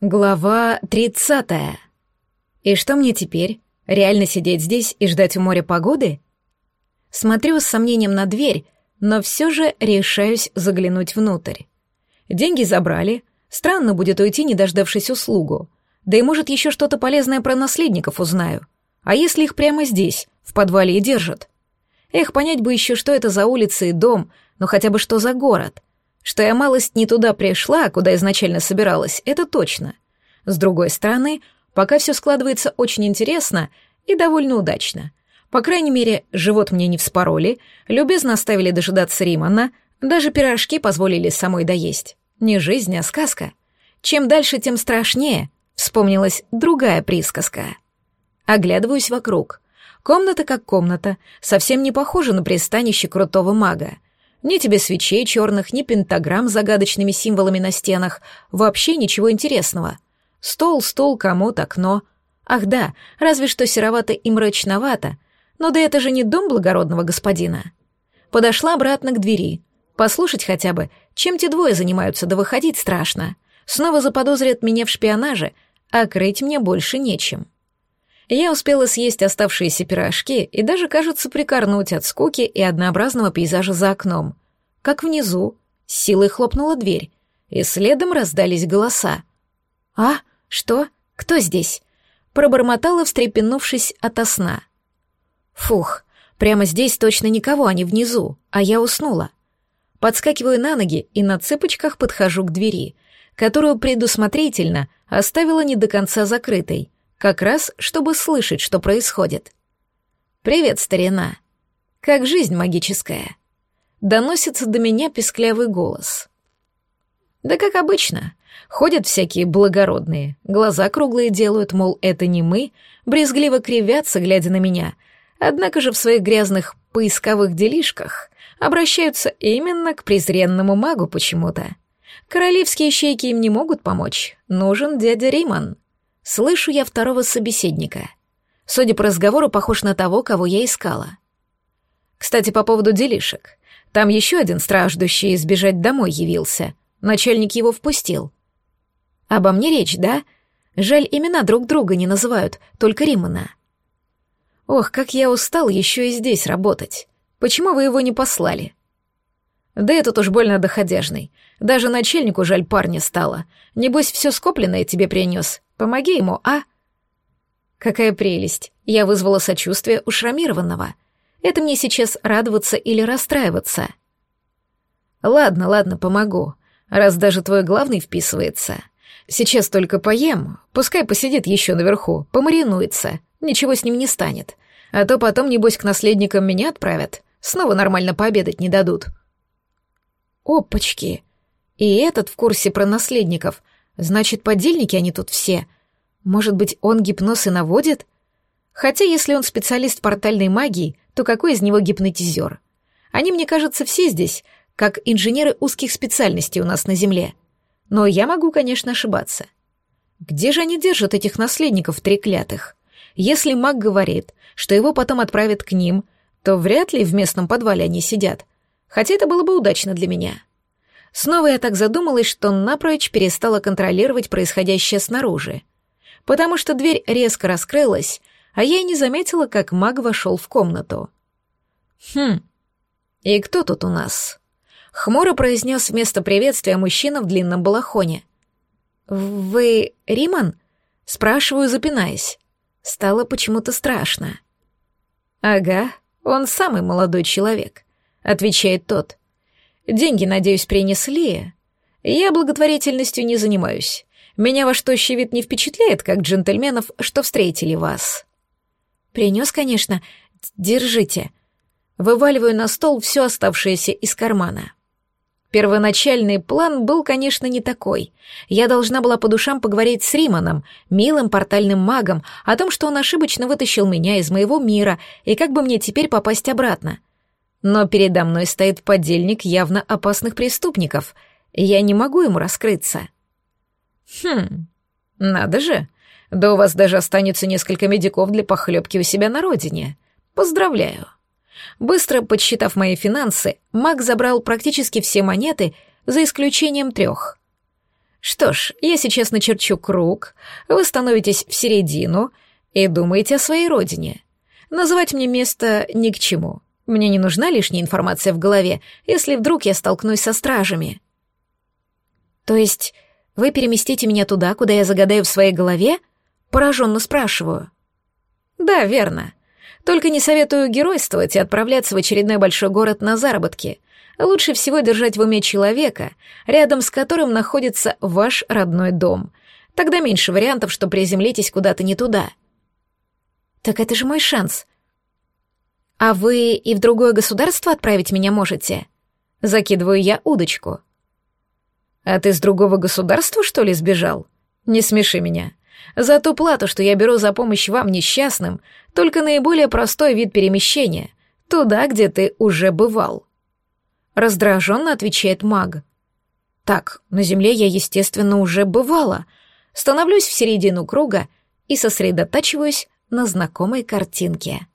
Глава 30. И что мне теперь? Реально сидеть здесь и ждать у моря погоды? Смотрю с сомнением на дверь, но все же решаюсь заглянуть внутрь. Деньги забрали, странно будет уйти, не дождавшись услугу. Да и может еще что-то полезное про наследников узнаю. А если их прямо здесь, в подвале и держат? Эх, понять бы еще, что это за улица и дом, но хотя бы что за город — что я малость не туда пришла, куда изначально собиралась, это точно. С другой стороны, пока все складывается очень интересно и довольно удачно. По крайней мере, живот мне не вспороли, любезно оставили дожидаться Римана, даже пирожки позволили самой доесть. Не жизнь, а сказка. Чем дальше, тем страшнее, вспомнилась другая присказка. Оглядываюсь вокруг. Комната как комната, совсем не похожа на пристанище крутого мага — ни тебе свечей черных, ни пентаграмм с загадочными символами на стенах. Вообще ничего интересного. Стол, стол, комод, окно. Ах да, разве что серовато и мрачновато. Но да это же не дом благородного господина. Подошла обратно к двери. Послушать хотя бы, чем те двое занимаются, да выходить страшно. Снова заподозрят меня в шпионаже, а крыть мне больше нечем. Я успела съесть оставшиеся пирожки и даже, кажется, прикорнуть от скуки и однообразного пейзажа за окном. Как внизу, с силой хлопнула дверь, и следом раздались голоса. «А? Что? Кто здесь?» Пробормотала, встрепенувшись ото сна. «Фух, прямо здесь точно никого, а не внизу, а я уснула». Подскакиваю на ноги и на цыпочках подхожу к двери, которую предусмотрительно оставила не до конца закрытой — как раз, чтобы слышать, что происходит. «Привет, старина. Как жизнь магическая?» Доносится до меня песклявый голос. «Да как обычно. Ходят всякие благородные, глаза круглые делают, мол, это не мы, брезгливо кривятся, глядя на меня, однако же в своих грязных поисковых делишках обращаются именно к презренному магу почему-то. Королевские щейки им не могут помочь, нужен дядя Риман». Слышу я второго собеседника. Судя по разговору, похож на того, кого я искала. Кстати, по поводу делишек. Там еще один страждущий избежать домой явился. Начальник его впустил. Обо мне речь, да? Жаль, имена друг друга не называют, только Римана. Ох, как я устал еще и здесь работать. Почему вы его не послали? Да этот уж больно доходяжный. Даже начальнику жаль парня стало. Небось, все скопленное тебе принес. Помоги ему, а?» Какая прелесть! Я вызвала сочувствие у шрамированного. Это мне сейчас радоваться или расстраиваться? Ладно, ладно, помогу, раз даже твой главный вписывается. Сейчас только поем, пускай посидит еще наверху, помаринуется, ничего с ним не станет. А то потом, небось, к наследникам меня отправят, снова нормально пообедать не дадут. Опачки! И этот в курсе про наследников, Значит, подельники они тут все. Может быть, он гипноз и наводит? Хотя, если он специалист портальной магии, то какой из него гипнотизер? Они, мне кажется, все здесь, как инженеры узких специальностей у нас на Земле. Но я могу, конечно, ошибаться. Где же они держат этих наследников треклятых? Если маг говорит, что его потом отправят к ним, то вряд ли в местном подвале они сидят. Хотя это было бы удачно для меня. Снова я так задумалась, что напрочь перестала контролировать происходящее снаружи. Потому что дверь резко раскрылась, а я и не заметила, как маг вошел в комнату. «Хм, и кто тут у нас?» Хмуро произнес вместо приветствия мужчина в длинном балахоне. «Вы Риман?» Спрашиваю, запинаясь. Стало почему-то страшно. «Ага, он самый молодой человек», — отвечает тот. Деньги, надеюсь, принесли. Я благотворительностью не занимаюсь. Меня ваш тощий вид не впечатляет, как джентльменов, что встретили вас. Принес, конечно. Держите. Вываливаю на стол все оставшееся из кармана. Первоначальный план был, конечно, не такой. Я должна была по душам поговорить с Риманом, милым портальным магом, о том, что он ошибочно вытащил меня из моего мира и как бы мне теперь попасть обратно. Но передо мной стоит подельник явно опасных преступников, я не могу ему раскрыться. Хм, надо же. Да у вас даже останется несколько медиков для похлебки у себя на родине. Поздравляю. Быстро подсчитав мои финансы, маг забрал практически все монеты, за исключением трех. Что ж, я сейчас начерчу круг, вы становитесь в середину и думаете о своей родине. Называть мне место ни к чему. Мне не нужна лишняя информация в голове, если вдруг я столкнусь со стражами. То есть вы переместите меня туда, куда я загадаю в своей голове? Пораженно спрашиваю. Да, верно. Только не советую геройствовать и отправляться в очередной большой город на заработки. Лучше всего держать в уме человека, рядом с которым находится ваш родной дом. Тогда меньше вариантов, что приземлитесь куда-то не туда. Так это же мой шанс. А вы и в другое государство отправить меня можете? Закидываю я удочку. А ты с другого государства, что ли, сбежал? Не смеши меня. За ту плату, что я беру за помощь вам, несчастным, только наиболее простой вид перемещения, туда, где ты уже бывал. Раздраженно отвечает маг. Так, на земле я, естественно, уже бывала. Становлюсь в середину круга и сосредотачиваюсь на знакомой картинке.